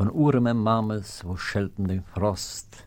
von Urem Mammes, wo schelten den Frost.